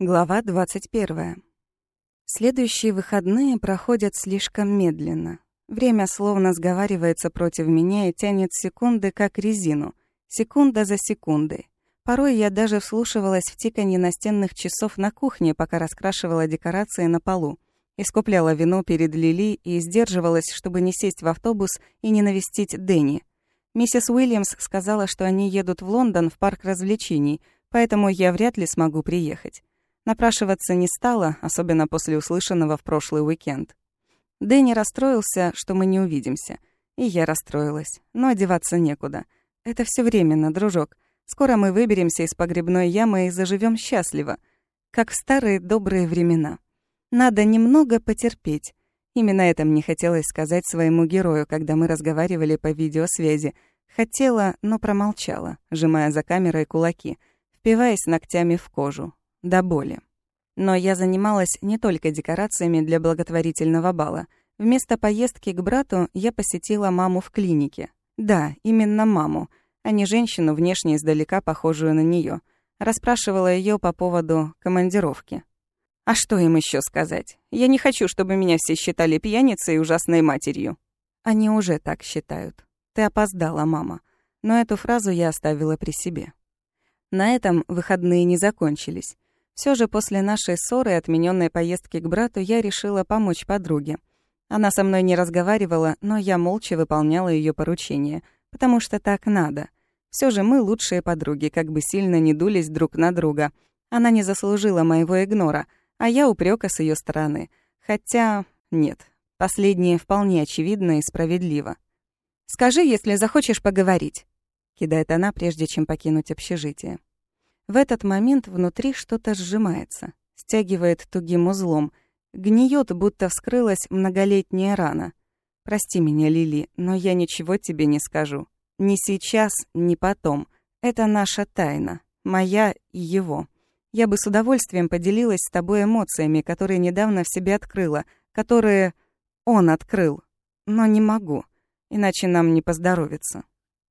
Глава 21. Следующие выходные проходят слишком медленно. Время словно сговаривается против меня и тянет секунды, как резину. Секунда за секундой. Порой я даже вслушивалась в тиканье настенных часов на кухне, пока раскрашивала декорации на полу. Искупляла вино перед Лили и сдерживалась, чтобы не сесть в автобус и не навестить Дэнни. Миссис Уильямс сказала, что они едут в Лондон в парк развлечений, поэтому я вряд ли смогу приехать. Напрашиваться не стало, особенно после услышанного в прошлый уикенд. Дэнни расстроился, что мы не увидимся. И я расстроилась. Но одеваться некуда. Это все временно, дружок. Скоро мы выберемся из погребной ямы и заживем счастливо. Как в старые добрые времена. Надо немного потерпеть. Именно это мне хотелось сказать своему герою, когда мы разговаривали по видеосвязи. Хотела, но промолчала, сжимая за камерой кулаки, впиваясь ногтями в кожу, до боли. Но я занималась не только декорациями для благотворительного бала. Вместо поездки к брату я посетила маму в клинике. Да, именно маму, а не женщину, внешне издалека похожую на нее. Расспрашивала ее по поводу командировки. А что им еще сказать? Я не хочу, чтобы меня все считали пьяницей и ужасной матерью. Они уже так считают. Ты опоздала, мама. Но эту фразу я оставила при себе. На этом выходные не закончились. Все же после нашей ссоры и отмененной поездки к брату я решила помочь подруге. Она со мной не разговаривала, но я молча выполняла ее поручение, потому что так надо. Все же мы лучшие подруги, как бы сильно не дулись друг на друга. Она не заслужила моего игнора, а я упрека с ее стороны. Хотя нет, последнее вполне очевидно и справедливо. «Скажи, если захочешь поговорить», — кидает она, прежде чем покинуть общежитие. В этот момент внутри что-то сжимается, стягивает тугим узлом, гниет, будто вскрылась многолетняя рана. Прости меня, Лили, но я ничего тебе не скажу. Ни сейчас, ни потом. Это наша тайна, моя и его. Я бы с удовольствием поделилась с тобой эмоциями, которые недавно в себе открыла, которые он открыл. Но не могу, иначе нам не поздоровится.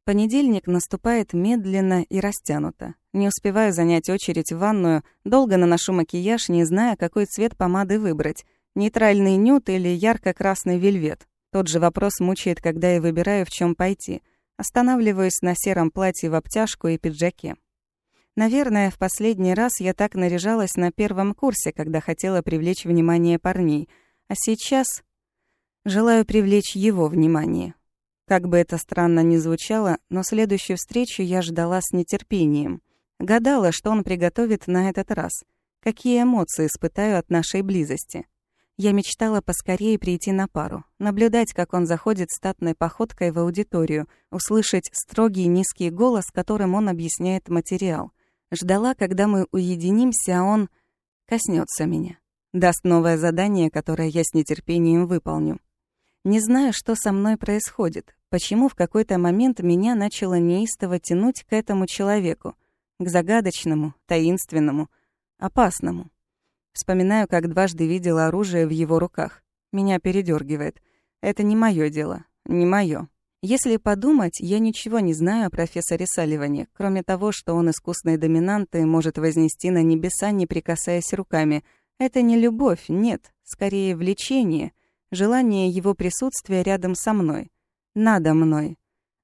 Понедельник наступает медленно и растянуто. Не успеваю занять очередь в ванную, долго наношу макияж, не зная, какой цвет помады выбрать. Нейтральный нюд или ярко-красный вельвет. Тот же вопрос мучает, когда я выбираю, в чем пойти. Останавливаюсь на сером платье в обтяжку и пиджаке. Наверное, в последний раз я так наряжалась на первом курсе, когда хотела привлечь внимание парней. А сейчас желаю привлечь его внимание. Как бы это странно ни звучало, но следующую встречу я ждала с нетерпением. Гадала, что он приготовит на этот раз. Какие эмоции испытаю от нашей близости. Я мечтала поскорее прийти на пару, наблюдать, как он заходит статной походкой в аудиторию, услышать строгий низкий голос, которым он объясняет материал. Ждала, когда мы уединимся, а он коснется меня. Даст новое задание, которое я с нетерпением выполню. Не знаю, что со мной происходит, почему в какой-то момент меня начало неистово тянуть к этому человеку, к загадочному, таинственному, опасному. Вспоминаю, как дважды видела оружие в его руках. Меня передергивает. Это не мое дело, не мое. Если подумать, я ничего не знаю о профессоре Салливане, кроме того, что он искусный доминант и может вознести на небеса, не прикасаясь руками. Это не любовь, нет, скорее влечение — желание его присутствия рядом со мной, надо мной.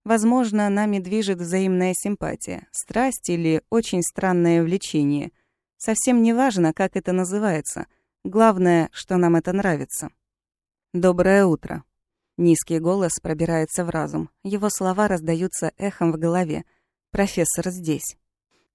Возможно, нами движет взаимная симпатия, страсть или очень странное влечение. Совсем не важно, как это называется. Главное, что нам это нравится. «Доброе утро». Низкий голос пробирается в разум. Его слова раздаются эхом в голове. «Профессор здесь».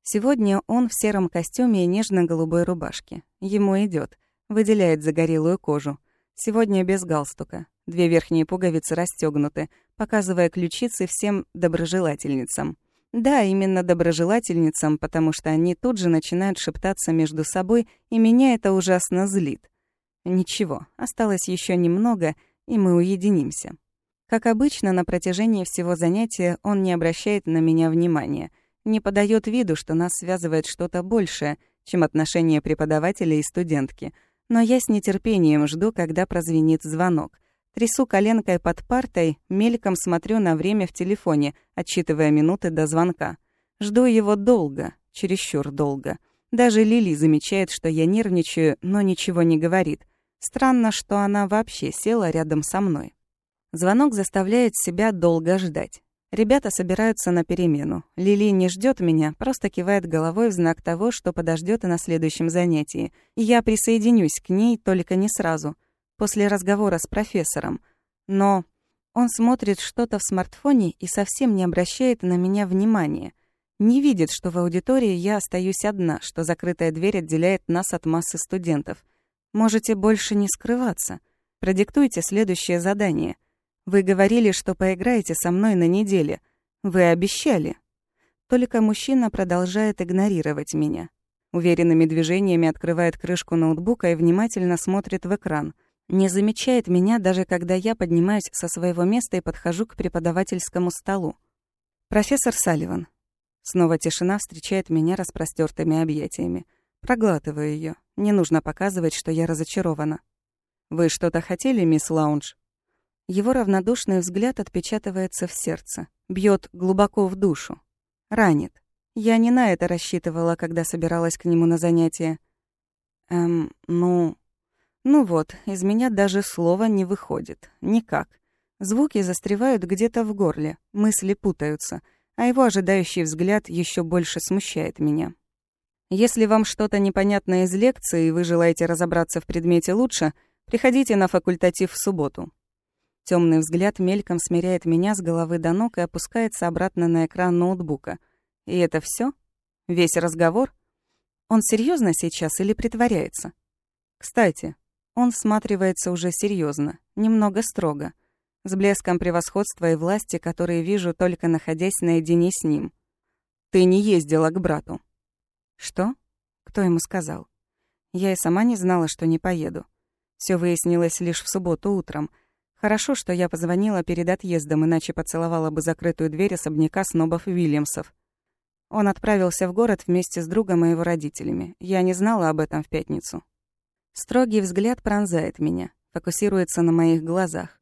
Сегодня он в сером костюме и нежно-голубой рубашке. Ему идет, выделяет загорелую кожу. Сегодня без галстука. Две верхние пуговицы расстегнуты, показывая ключицы всем доброжелательницам. Да, именно доброжелательницам, потому что они тут же начинают шептаться между собой, и меня это ужасно злит. Ничего, осталось еще немного, и мы уединимся. Как обычно, на протяжении всего занятия он не обращает на меня внимания, не подает виду, что нас связывает что-то большее, чем отношения преподавателя и студентки — но я с нетерпением жду, когда прозвенит звонок. Трясу коленкой под партой, мельком смотрю на время в телефоне, отсчитывая минуты до звонка. Жду его долго, чересчур долго. Даже Лили замечает, что я нервничаю, но ничего не говорит. Странно, что она вообще села рядом со мной. Звонок заставляет себя долго ждать. Ребята собираются на перемену. Лили не ждет меня, просто кивает головой в знак того, что подождет и на следующем занятии. Я присоединюсь к ней, только не сразу, после разговора с профессором. Но он смотрит что-то в смартфоне и совсем не обращает на меня внимания. Не видит, что в аудитории я остаюсь одна, что закрытая дверь отделяет нас от массы студентов. Можете больше не скрываться. Продиктуйте следующее задание. Вы говорили, что поиграете со мной на неделе. Вы обещали. Только мужчина продолжает игнорировать меня. Уверенными движениями открывает крышку ноутбука и внимательно смотрит в экран. Не замечает меня, даже когда я поднимаюсь со своего места и подхожу к преподавательскому столу. «Профессор Салливан, Снова тишина встречает меня распростертыми объятиями. Проглатываю ее. Не нужно показывать, что я разочарована. «Вы что-то хотели, мисс Лаунж?» Его равнодушный взгляд отпечатывается в сердце, бьет глубоко в душу. Ранит. Я не на это рассчитывала, когда собиралась к нему на занятия. Эм, ну... Ну вот, из меня даже слова не выходит. Никак. Звуки застревают где-то в горле, мысли путаются — а его ожидающий взгляд еще больше смущает меня. Если вам что-то непонятно из лекции и вы желаете разобраться в предмете лучше, приходите на факультатив в субботу. Темный взгляд мельком смиряет меня с головы до ног и опускается обратно на экран ноутбука. И это все? Весь разговор? Он серьезно сейчас или притворяется? Кстати, он всматривается уже серьезно, немного строго — с блеском превосходства и власти, которые вижу, только находясь наедине с ним. «Ты не ездила к брату». «Что? Кто ему сказал?» Я и сама не знала, что не поеду. Все выяснилось лишь в субботу утром. Хорошо, что я позвонила перед отъездом, иначе поцеловала бы закрытую дверь особняка снобов Вильямсов. Он отправился в город вместе с другом и его родителями. Я не знала об этом в пятницу. Строгий взгляд пронзает меня, фокусируется на моих глазах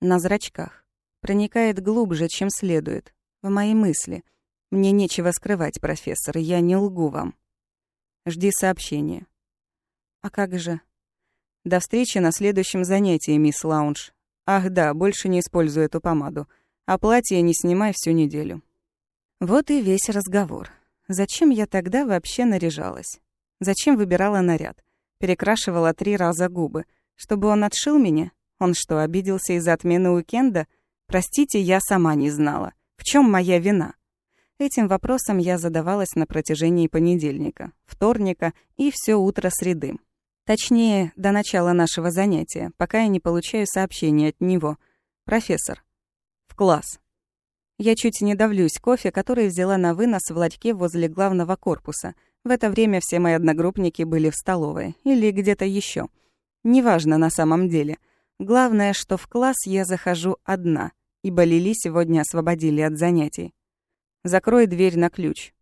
на зрачках. Проникает глубже, чем следует. В мои мысли. Мне нечего скрывать, профессор, я не лгу вам. Жди сообщения. А как же? До встречи на следующем занятии, мисс Лаунж. Ах да, больше не используй эту помаду. А платье не снимай всю неделю. Вот и весь разговор. Зачем я тогда вообще наряжалась? Зачем выбирала наряд? Перекрашивала три раза губы. Чтобы он отшил меня? Он что, обиделся из-за отмены уикенда? Простите, я сама не знала. В чем моя вина? Этим вопросом я задавалась на протяжении понедельника, вторника и все утро среды. Точнее, до начала нашего занятия, пока я не получаю сообщения от него. «Профессор. В класс». Я чуть не давлюсь кофе, который взяла на вынос в ларьке возле главного корпуса. В это время все мои одногруппники были в столовой или где-то еще. Неважно на самом деле — Главное, что в класс я захожу одна, ибо Лили сегодня освободили от занятий. Закрой дверь на ключ.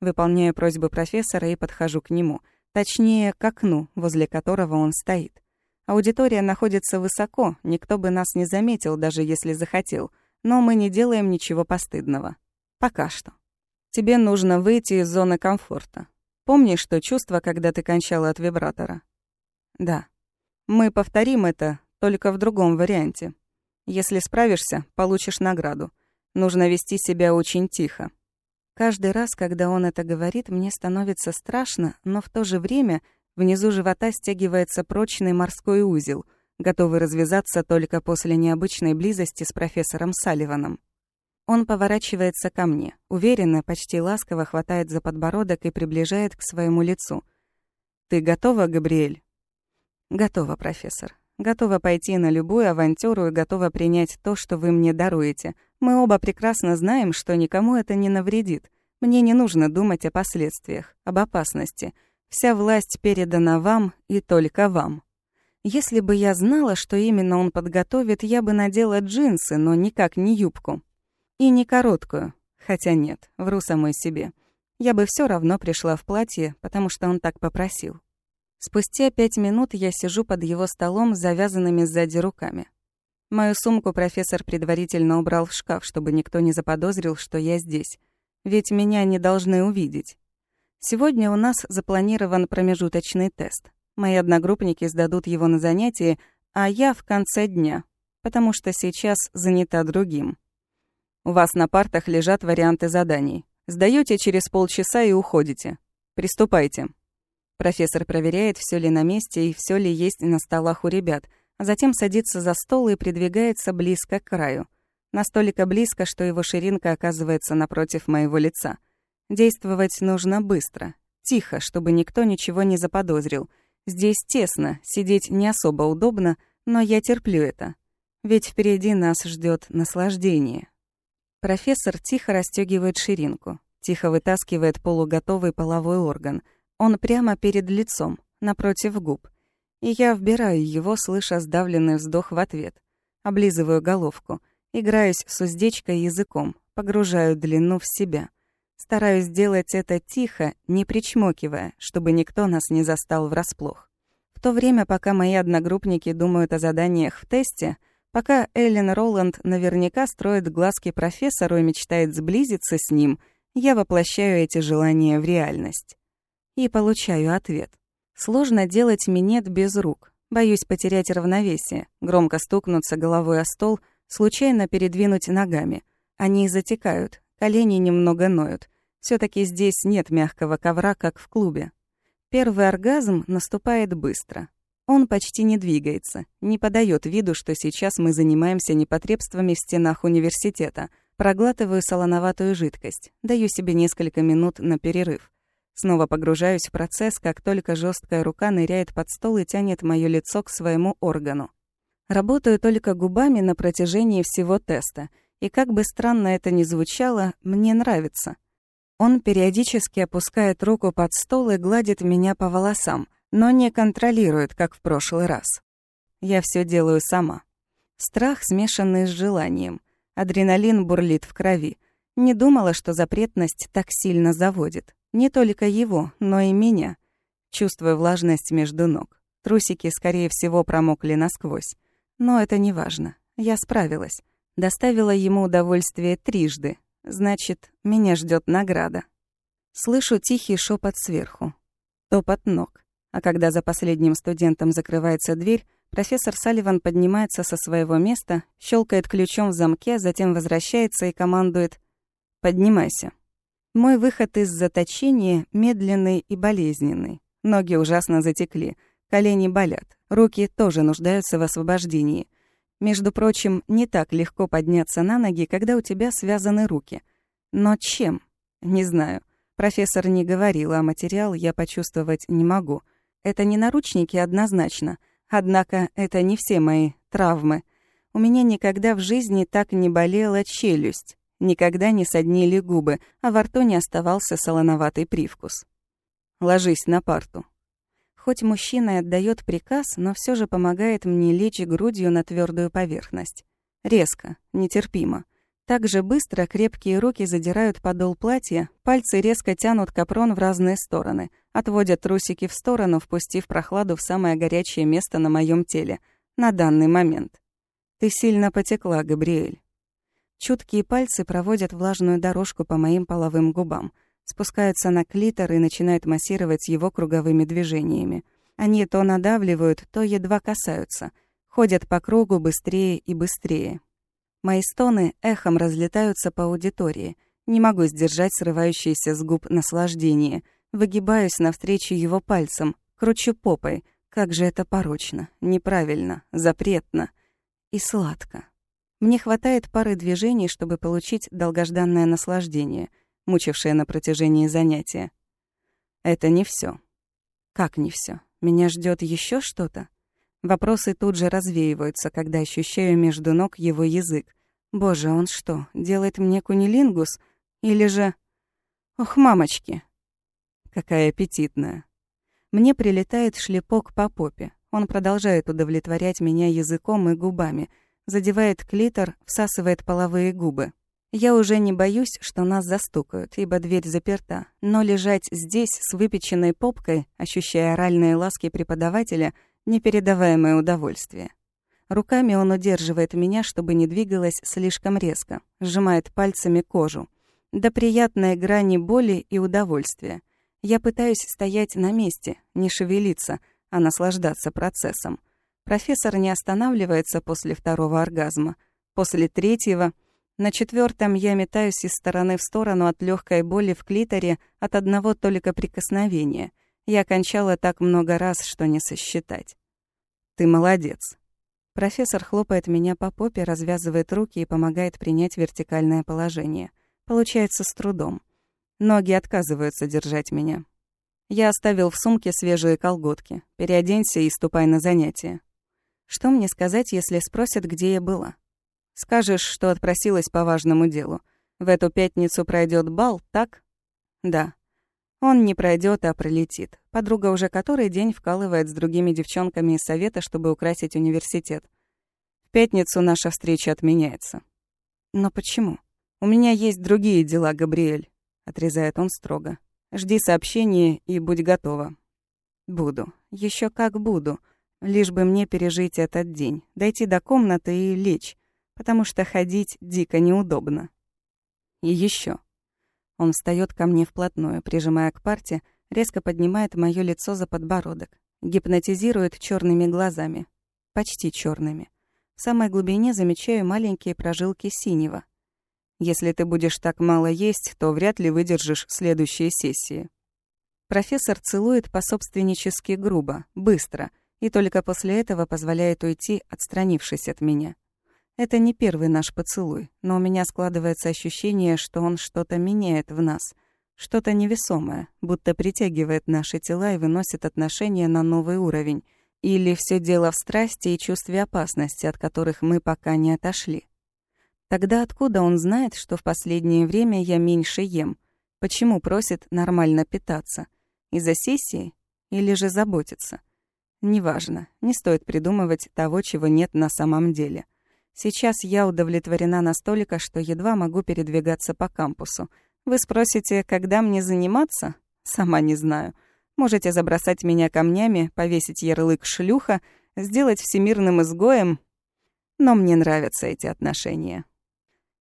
Выполняю просьбу профессора и подхожу к нему, точнее, к окну, возле которого он стоит. Аудитория находится высоко, никто бы нас не заметил, даже если захотел, но мы не делаем ничего постыдного. Пока что. Тебе нужно выйти из зоны комфорта. Помнишь то чувство, когда ты кончала от вибратора? Да. Мы повторим это, только в другом варианте. Если справишься, получишь награду. Нужно вести себя очень тихо. Каждый раз, когда он это говорит, мне становится страшно, но в то же время внизу живота стягивается прочный морской узел, готовый развязаться только после необычной близости с профессором Салливаном. Он поворачивается ко мне, уверенно, почти ласково хватает за подбородок и приближает к своему лицу. «Ты готова, Габриэль?» «Готова, профессор. Готова пойти на любую авантюру и готова принять то, что вы мне даруете. Мы оба прекрасно знаем, что никому это не навредит. Мне не нужно думать о последствиях, об опасности. Вся власть передана вам и только вам. Если бы я знала, что именно он подготовит, я бы надела джинсы, но никак не юбку. И не короткую. Хотя нет, вру самой себе. Я бы все равно пришла в платье, потому что он так попросил. Спустя пять минут я сижу под его столом с завязанными сзади руками. Мою сумку профессор предварительно убрал в шкаф, чтобы никто не заподозрил, что я здесь. Ведь меня не должны увидеть. Сегодня у нас запланирован промежуточный тест. Мои одногруппники сдадут его на занятии, а я в конце дня, потому что сейчас занята другим. У вас на партах лежат варианты заданий. Сдаете через полчаса и уходите. Приступайте. Профессор проверяет, все ли на месте и все ли есть на столах у ребят, а затем садится за стол и придвигается близко к краю. Настолько близко, что его ширинка оказывается напротив моего лица. Действовать нужно быстро, тихо, чтобы никто ничего не заподозрил. Здесь тесно, сидеть не особо удобно, но я терплю это. Ведь впереди нас ждет наслаждение. Профессор тихо расстегивает ширинку, тихо вытаскивает полуготовый половой орган. Он прямо перед лицом, напротив губ. И я вбираю его, слыша сдавленный вздох в ответ. Облизываю головку, играюсь с уздечкой языком, погружаю длину в себя. Стараюсь сделать это тихо, не причмокивая, чтобы никто нас не застал врасплох. В то время, пока мои одногруппники думают о заданиях в тесте, Пока Эллен Роланд наверняка строит глазки профессору и мечтает сблизиться с ним, я воплощаю эти желания в реальность. И получаю ответ. Сложно делать минет без рук. Боюсь потерять равновесие, громко стукнуться головой о стол, случайно передвинуть ногами. Они затекают, колени немного ноют. все таки здесь нет мягкого ковра, как в клубе. Первый оргазм наступает быстро. Он почти не двигается, не подает виду, что сейчас мы занимаемся непотребствами в стенах университета. Проглатываю солоноватую жидкость, даю себе несколько минут на перерыв. Снова погружаюсь в процесс, как только жесткая рука ныряет под стол и тянет мое лицо к своему органу. Работаю только губами на протяжении всего теста, и как бы странно это ни звучало, мне нравится. Он периодически опускает руку под стол и гладит меня по волосам — но не контролирует, как в прошлый раз. Я все делаю сама. Страх, смешанный с желанием. Адреналин бурлит в крови. Не думала, что запретность так сильно заводит. Не только его, но и меня. Чувствую влажность между ног. Трусики, скорее всего, промокли насквозь. Но это не важно. Я справилась. Доставила ему удовольствие трижды. Значит, меня ждет награда. Слышу тихий шепот сверху. Топот ног. А когда за последним студентом закрывается дверь, профессор Салливан поднимается со своего места, щелкает ключом в замке, затем возвращается и командует «Поднимайся». Мой выход из заточения медленный и болезненный. Ноги ужасно затекли, колени болят, руки тоже нуждаются в освобождении. Между прочим, не так легко подняться на ноги, когда у тебя связаны руки. Но чем? Не знаю. Профессор не говорил, а материал я почувствовать не могу — это не наручники однозначно. Однако это не все мои травмы. У меня никогда в жизни так не болела челюсть. Никогда не соднили губы, а во рту не оставался солоноватый привкус. Ложись на парту. Хоть мужчина и отдает приказ, но все же помогает мне лечь грудью на твердую поверхность. Резко, нетерпимо. Так же быстро крепкие руки задирают подол платья, пальцы резко тянут капрон в разные стороны, отводят трусики в сторону, впустив прохладу в самое горячее место на моем теле, на данный момент. Ты сильно потекла, Габриэль. Чуткие пальцы проводят влажную дорожку по моим половым губам, спускаются на клитор и начинают массировать его круговыми движениями. Они то надавливают, то едва касаются, ходят по кругу быстрее и быстрее. Мои стоны эхом разлетаются по аудитории. Не могу сдержать срывающееся с губ наслаждение. Выгибаюсь навстречу его пальцем, кручу попой. Как же это порочно, неправильно, запретно и сладко. Мне хватает пары движений, чтобы получить долгожданное наслаждение, мучившее на протяжении занятия. Это не все. Как не все? Меня ждет еще что-то? Вопросы тут же развеиваются, когда ощущаю между ног его язык. Боже, он что, делает мне кунилингус? Или же... Ох, мамочки! Какая аппетитная. Мне прилетает шлепок по попе. Он продолжает удовлетворять меня языком и губами, задевает клитор, всасывает половые губы. Я уже не боюсь, что нас застукают, ибо дверь заперта. Но лежать здесь с выпеченной попкой, ощущая оральные ласки преподавателя — Непередаваемое удовольствие. Руками он удерживает меня, чтобы не двигалась слишком резко, сжимает пальцами кожу. До приятной грани боли и удовольствия. Я пытаюсь стоять на месте, не шевелиться, а наслаждаться процессом. Профессор не останавливается после второго оргазма. После третьего... На четвертом я метаюсь из стороны в сторону от легкой боли в клиторе от одного только прикосновения. Я кончала так много раз, что не сосчитать. «Ты молодец». Профессор хлопает меня по попе, развязывает руки и помогает принять вертикальное положение. Получается с трудом. Ноги отказываются держать меня. Я оставил в сумке свежие колготки. Переоденься и ступай на занятия. Что мне сказать, если спросят, где я была? Скажешь, что отпросилась по важному делу. В эту пятницу пройдет бал, так? Да. Он не пройдет, а пролетит. Подруга уже который день вкалывает с другими девчонками из совета, чтобы украсить университет. В пятницу наша встреча отменяется. Но почему? У меня есть другие дела, Габриэль. — отрезает он строго. «Жди сообщения и будь готова». «Буду. Еще как буду. Лишь бы мне пережить этот день, дойти до комнаты и лечь, потому что ходить дико неудобно. И еще. Он встает ко мне вплотную, прижимая к парте, резко поднимает мое лицо за подбородок, гипнотизирует черными глазами, почти черными. В самой глубине замечаю маленькие прожилки синего — если ты будешь так мало есть, то вряд ли выдержишь следующие сессии. Профессор целует пособственнически грубо, быстро, и только после этого позволяет уйти, отстранившись от меня. Это не первый наш поцелуй, но у меня складывается ощущение, что он что-то меняет в нас, что-то невесомое, будто притягивает наши тела и выносит отношения на новый уровень. Или все дело в страсти и чувстве опасности, от которых мы пока не отошли. Тогда откуда он знает, что в последнее время я меньше ем? Почему просит нормально питаться? Из-за сессии? Или же заботится? Неважно, не стоит придумывать того, чего нет на самом деле. Сейчас я удовлетворена настолько, что едва могу передвигаться по кампусу. Вы спросите, когда мне заниматься? Сама не знаю. Можете забросать меня камнями, повесить ярлык «шлюха», сделать всемирным изгоем. Но мне нравятся эти отношения.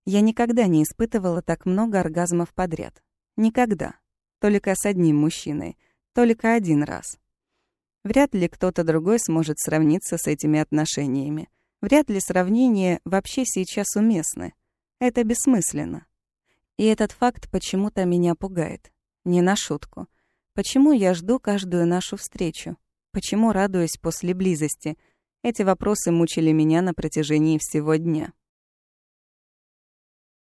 Я никогда не испытывала так много оргазмов подряд. Никогда. Только с одним мужчиной. Только один раз. Вряд ли кто-то другой сможет сравниться с этими отношениями. Вряд ли сравнения вообще сейчас уместны. Это бессмысленно. И этот факт почему-то меня пугает. Не на шутку. Почему я жду каждую нашу встречу? Почему радуюсь после близости? Эти вопросы мучили меня на протяжении всего дня.